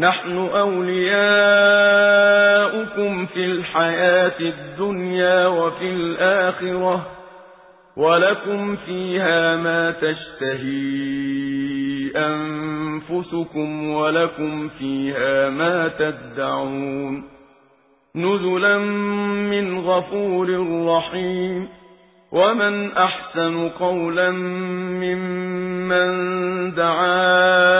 نحن أولياؤكم في الحياة الدنيا وفي الآخرة ولكم فيها ما تشتهي أنفسكم ولكم فيها ما تدعون نزلا من غفور رحيم ومن أحسن قولا ممن دعا إلى الله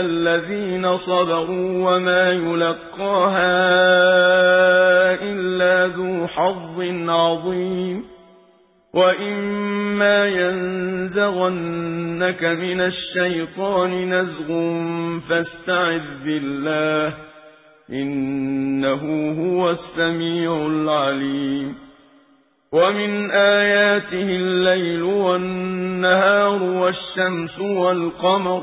الذين صبروا وما يلقاها إلا ذو حظ عظيم وإما ينزغنك من الشيطان نزغ فاستعذ بالله إنه هو السميع العليم ومن آياته الليل والنهار والشمس والقمر